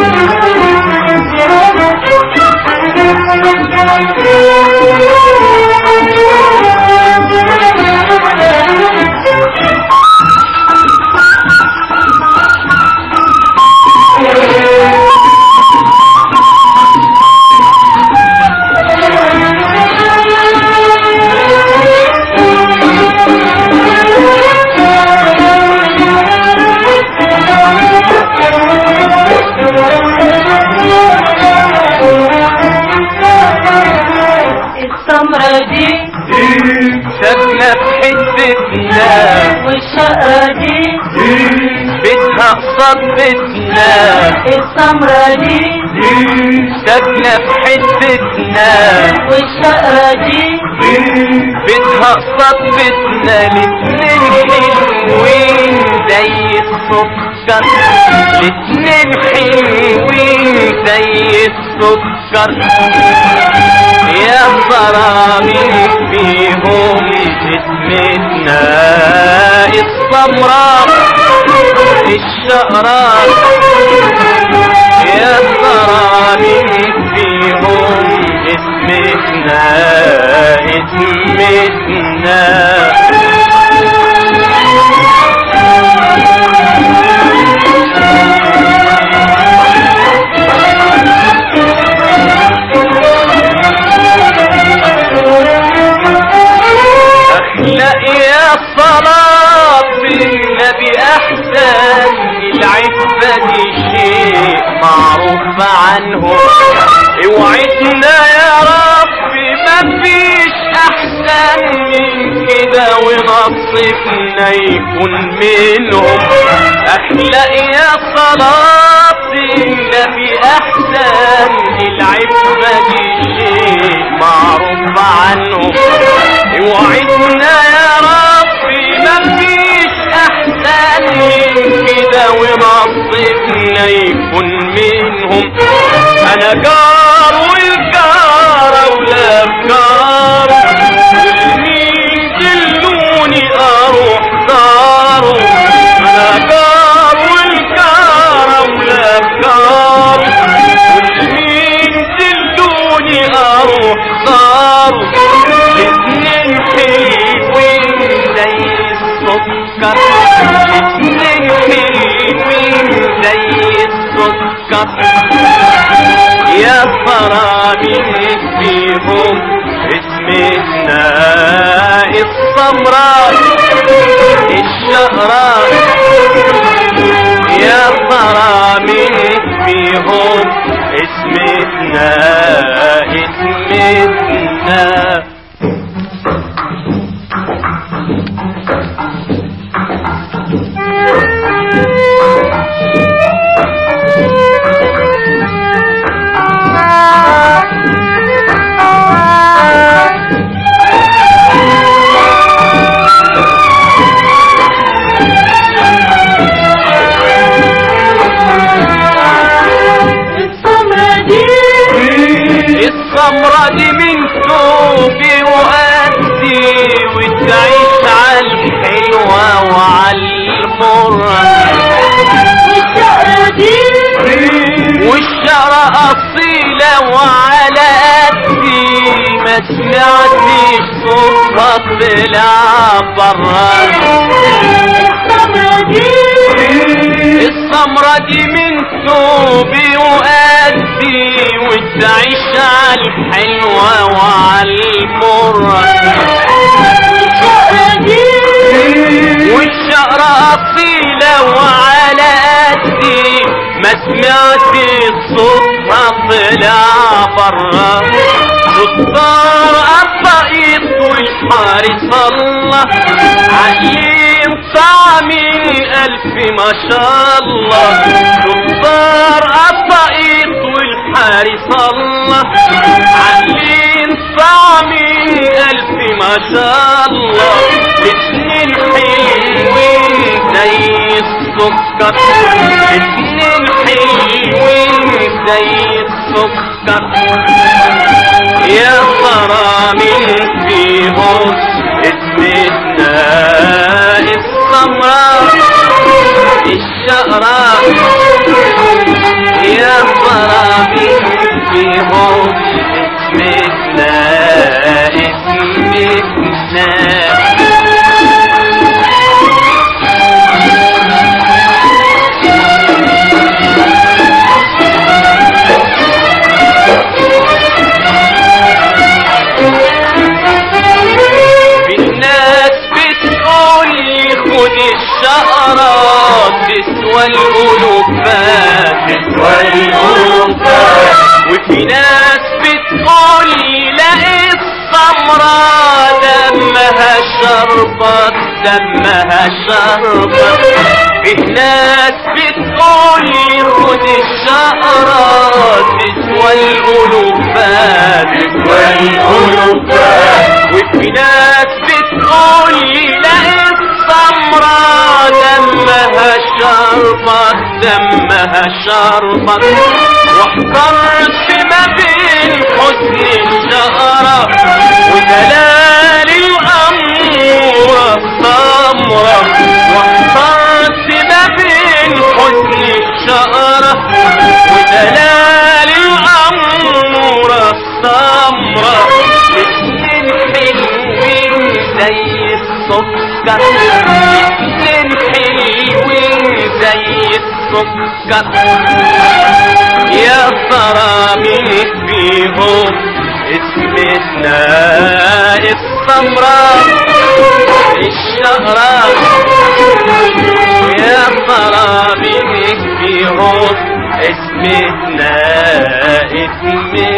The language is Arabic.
Thank you. دي ساكنة في حتتنا والشقة دي بيتها قصاد بيتنا السمرة دي ساكنة في حتتنا والشقة دي بيتها قصاد بيتنا الاتنين حلوين زي السكر الاتنين حلوين زي السكر يا ترى مين فيهم اسمتنا السمراء من كده ونصيبنا يكون منهم. اخلق يا صلاة النبي أحسن العفة دي شيء معروف عنه. اوعدنا يا ربي مفيش أحسن من كده ونصيبنا يكون منهم. أنا جار يا ترى مين فيهم اسمتنا السمراء الشقراء يا ترى مين فيهم اسمتنا ما سمعتش صوتها طلع برا السمرة دي من ثوبي وأدي وتعيش عالحلوة وعالمرة والشقة دي والشعر أصيلة وعلى قدي ما سمعت صوتها طلع برا شطار الطقيط والحارس الله. عقلين طعمين ألف ما شاء الله. شطار الطقيط والحارس الله. عقلين طعمين ألف ما شاء الله. اتنين حلوين زي السكر اتنين حلوين زي السكر يا ترى مين فيهم اسمتنا السمراء الشقراء يا فيهم. اسمتنا اسمتنا تسوى الألوفات تسوى الألوفات وفي ناس بتقول لا السمرة دمها شربت دمها شربت في ناس بتقول لي خد الشقرة تسوى شربت دمها شربت واحترت ما بين حسن الشقرة ودلال زي السكر يا ترى مين فيهم اسمتنا السمراء الشهراء يا ترى مين فيهم اسمتنا اسمتنا